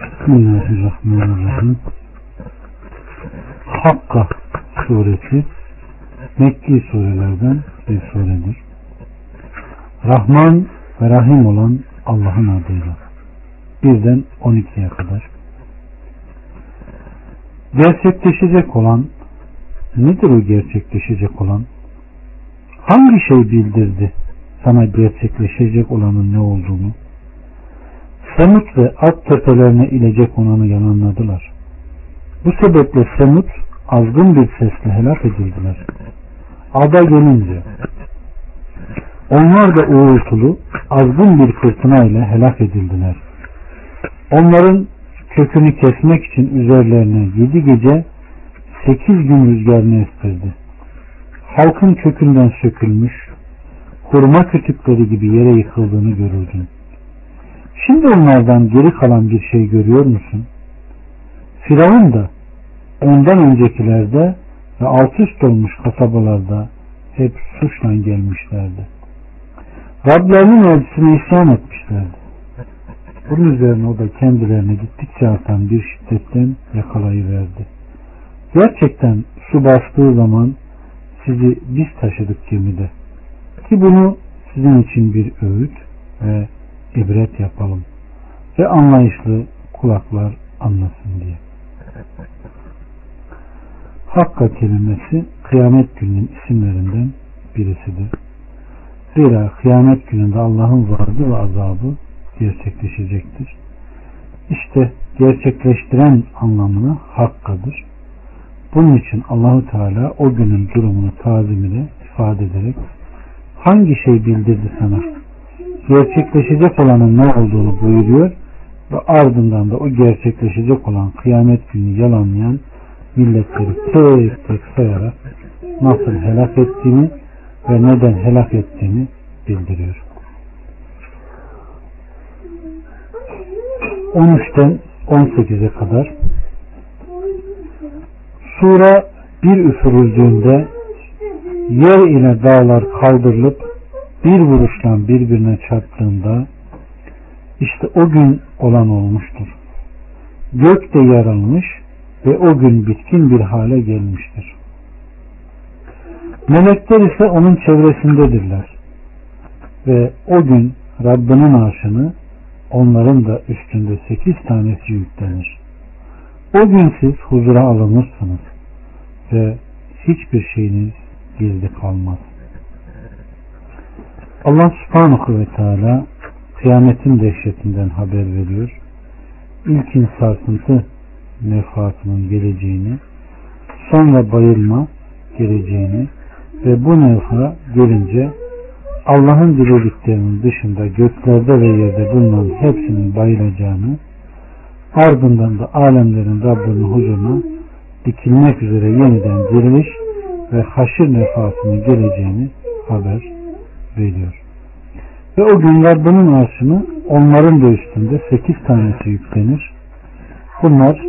Bismillahirrahmanirrahim. Hakka suresi Mekki surelerden bir suredir. Rahman ve Rahim olan Allah'ın adıyla. Birden 12'ye kadar. Gerçekleşecek olan nedir o gerçekleşecek olan? Hangi şey bildirdi sana gerçekleşecek olanın ne olduğunu? Semut ve Ad tepelerine ilecek olanı yalanladılar. Bu sebeple Semut azgın bir sesle helak edildiler. Ada gelince onlar da uğultulu azgın bir fırtına ile helak edildiler. Onların kökünü kesmek için üzerlerine yedi gece sekiz gün rüzgarını estirdi. Halkın kökünden sökülmüş, hurma kütükleri gibi yere yıkıldığını görürdün. Şimdi onlardan geri kalan bir şey görüyor musun? Firavun da ondan öncekilerde ve alt üst olmuş kasabalarda hep suçla gelmişlerdi. Rablerinin elçisine isyan etmişlerdi. Bunun üzerine o da kendilerine gittikçe artan bir şiddetten yakalayıverdi. Gerçekten su bastığı zaman sizi biz taşıdık gemide. Ki bunu sizin için bir öğüt ve ibret yapalım. Ve anlayışlı kulaklar anlasın diye. Hakka kelimesi kıyamet gününün isimlerinden birisidir. Zira kıyamet gününde Allah'ın vardı ve azabı gerçekleşecektir. İşte gerçekleştiren anlamını hakkadır. Bunun için Allahu Teala o günün durumunu tazim ifade ederek hangi şey bildirdi sana? Gerçekleşecek olanın ne olduğunu buyuruyor ve ardından da o gerçekleşecek olan kıyamet günü yalanlayan milletleri tek tek sayarak nasıl helak ettiğini ve neden helak ettiğini bildiriyor. 13'ten 18'e kadar Sura bir üfürüldüğünde yer ile dağlar kaldırılıp bir vuruşla birbirine çarptığında işte o gün olan olmuştur. Gök de yarılmış ve o gün bitkin bir hale gelmiştir. Melekler ise onun çevresindedirler. Ve o gün Rabbinin arşını onların da üstünde sekiz tanesi yüklenir. O gün siz huzura alınırsınız ve hiçbir şeyiniz gizli kalmaz. Allah subhanahu ve teala kıyametin dehşetinden haber veriyor. İlkin sarsıntı nefhatının geleceğini, sonra bayılma geleceğini ve bu nevha gelince Allah'ın dilediklerinin dışında göklerde ve yerde bulunan hepsinin bayılacağını, ardından da alemlerin Rabbinin huzuruna dikilmek üzere yeniden diriliş ve haşir nefasının geleceğini haber veriyor. Ve o gün Rabbinin arşını onların da üstünde sekiz tanesi yüklenir. Bunlar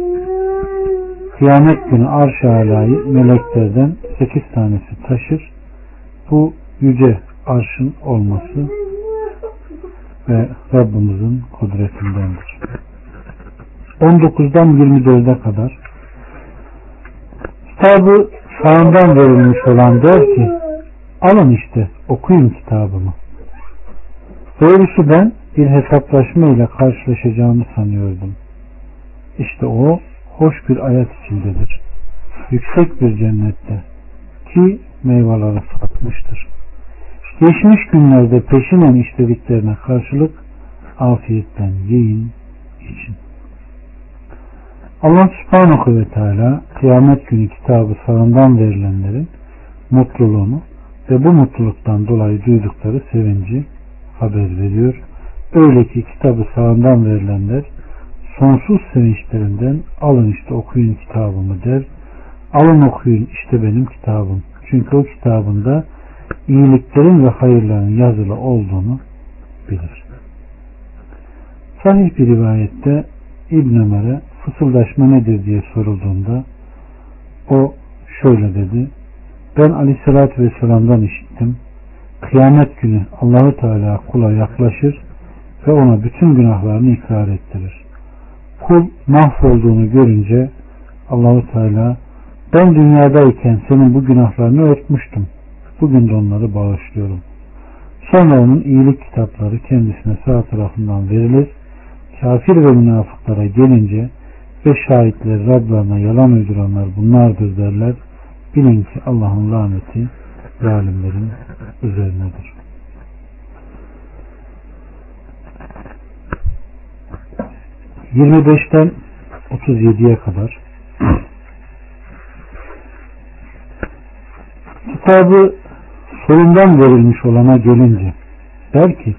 kıyamet günü arş-ı alayı meleklerden sekiz tanesi taşır. Bu yüce arşın olması ve Rabbimizin kudretindendir. 19'dan 24'e kadar kitabı sağından verilmiş olan der ki alın işte okuyun kitabımı. Doğrusu ben bir hesaplaşma ile karşılaşacağımı sanıyordum. İşte o hoş bir ayet içindedir. Yüksek bir cennette ki meyveleri satmıştır. Geçmiş günlerde peşinen işlediklerine karşılık afiyetten yiyin için. Allah subhanahu ve teala kıyamet günü kitabı sağından verilenlerin mutluluğunu ve bu mutluluktan dolayı duydukları sevinci haber veriyor. Öyle ki kitabı sağından verilenler sonsuz sevinçlerinden alın işte okuyun kitabımı der. Alın okuyun işte benim kitabım. Çünkü o kitabında iyiliklerin ve hayırların yazılı olduğunu bilir. Sahih bir rivayette İbn Ömer'e fısıldaşma nedir diye sorulduğunda o şöyle dedi. Ben aleyhissalatü vesselam'dan işittim. Kıyamet günü Allahu Teala kula yaklaşır ve ona bütün günahlarını ikrar ettirir. kul mahvolduğunu görünce Allahu Teala ben dünyadayken senin bu günahlarını örtmüştüm. Bugün de onları bağışlıyorum. Sonra onun iyilik kitapları kendisine sağ tarafından verilir. Kafir ve münafıklara gelince ve şahitler Rablarına yalan uyduranlar bunlardır derler. Bilin ki Allah'ın laneti zalimlerin üzerinedir. Yirmi beşten otuz yediye kadar kitabı solundan verilmiş olana gelince der ki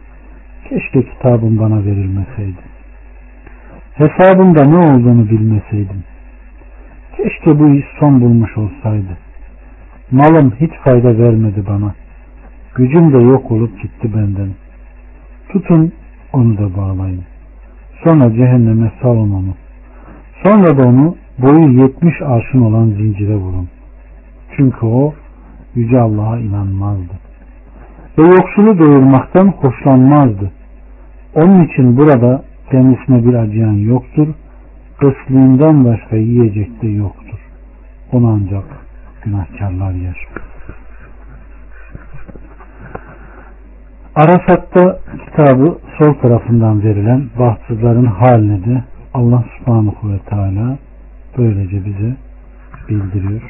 keşke kitabım bana verilmeseydi. Hesabımda ne olduğunu bilmeseydim. Keşke bu iş son bulmuş olsaydı. Malım hiç fayda vermedi bana. Gücüm de yok olup gitti benden. Tutun onu da bağlayın. Sonra cehenneme salın onu. Sonra da onu boyu yetmiş arşın olan zincire vurun. Çünkü o Yüce Allah'a inanmazdı. Ve yoksulu doyurmaktan hoşlanmazdı. Onun için burada kendisine bir acıyan yoktur. Kısliğinden başka yiyecek de yoktur. Onu ancak günahkarlar yer. Arafat'ta kitabı sol tarafından verilen bahtsızların haline de Allah subhanahu ve teala böylece bize bildiriyor.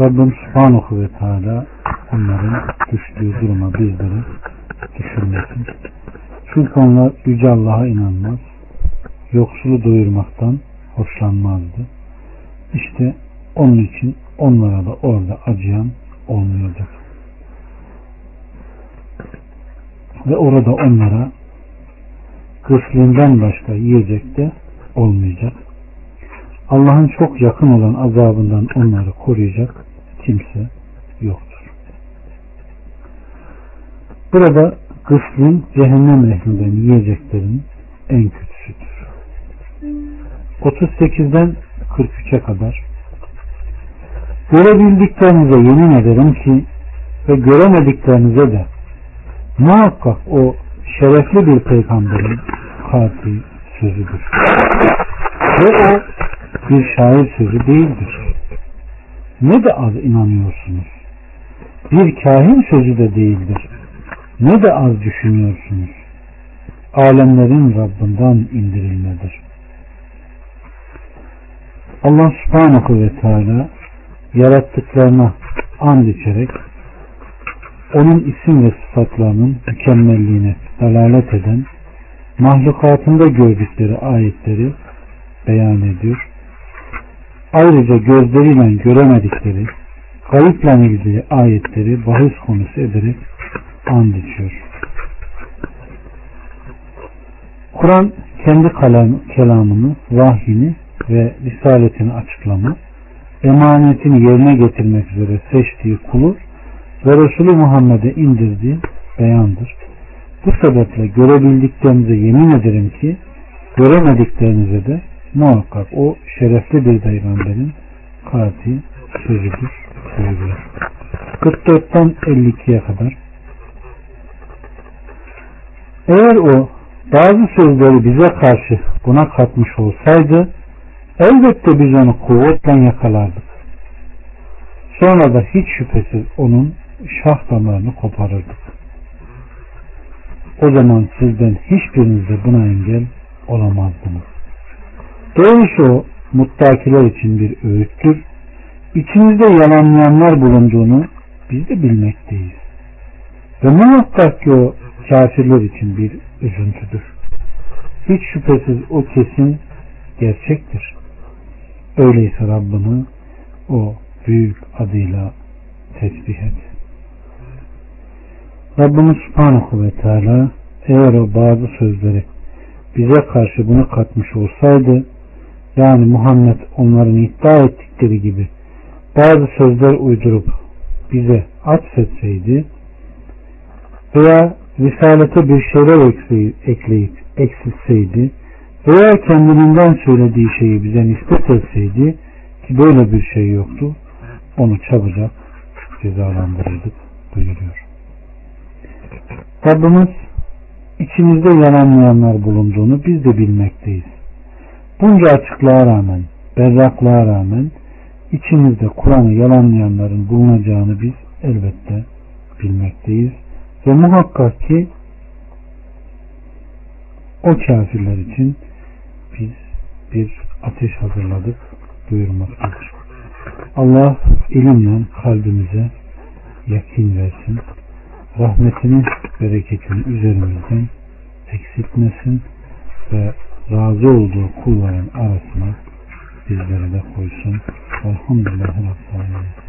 Rabbim subhanahu ve teala onların düştüğü duruma bizleri düşürmesin. Çünkü onlar Yüce Allah'a inanmaz. Yoksulu doyurmaktan hoşlanmazdı. İşte onun için onlara da orada acıyan olmayacak. Ve orada onlara kısliğinden başka yiyecek de olmayacak. Allah'ın çok yakın olan azabından onları koruyacak kimse yoktur. Burada kıslın cehennem ehlinden yiyeceklerin en kötüsüdür. 38'den 43'e kadar Görebildiklerinize yemin ederim ki ve göremediklerinize de muhakkak o şerefli bir peygamberin katil sözüdür. Ve o bir şair sözü değildir. Ne de az inanıyorsunuz. Bir kahin sözü de değildir. Ne de az düşünüyorsunuz. Alemlerin Rabbinden indirilmedir. Allah subhanahu ve teala yarattıklarına and içerek onun isim ve sıfatlarının mükemmelliğine dalalet eden mahlukatında gördükleri ayetleri beyan ediyor. Ayrıca gözleriyle göremedikleri kayıpla ilgili ayetleri bahis konusu ederek and içiyor. Kur'an kendi kalam, kelamını, vahyini ve risaletini açıklama, emanetini yerine getirmek üzere seçtiği kulu ve Resulü Muhammed'e indirdiği beyandır. Bu sebeple görebildiklerinize yemin ederim ki göremediklerinize de muhakkak o şerefli bir peygamberin katil sözüdür. Buyuruyor. 44'ten 52'ye kadar eğer o bazı sözleri bize karşı buna katmış olsaydı elbette biz onu kuvvetle yakalardık. Sonra da hiç şüphesiz onun şah damarını koparırdık. O zaman sizden hiçbiriniz de buna engel olamazdınız. Doğrusu o muttakiler için bir öğüttür. İçimizde yalanlayanlar bulunduğunu biz de bilmekteyiz. Ve muhakkak ki o kafirler için bir üzüntüdür. Hiç şüphesiz o kesin gerçektir. Öyleyse Rabbini o büyük adıyla tesbih et. Rabbimiz Subhanahu ve Teala eğer o bazı sözleri bize karşı bunu katmış olsaydı yani Muhammed onların iddia ettikleri gibi bazı sözler uydurup bize atfetseydi veya risalete bir şeyler ekleyip eksilseydi veya kendiliğinden söylediği şeyi bize nispet etseydi ki böyle bir şey yoktu onu çabucak cezalandırırdık buyuruyor. Rabbimiz içimizde yalanlayanlar bulunduğunu biz de bilmekteyiz. Bunca açıklığa rağmen, berraklığa rağmen içimizde Kur'an'ı yalanlayanların bulunacağını biz elbette bilmekteyiz. Ve muhakkak ki o kafirler için bir ateş hazırladık buyurmaktadır. Allah ilimle kalbimize yakin versin. Rahmetini, bereketini üzerimizden eksiltmesin ve razı olduğu kulların arasına bizleri de koysun. Alemin.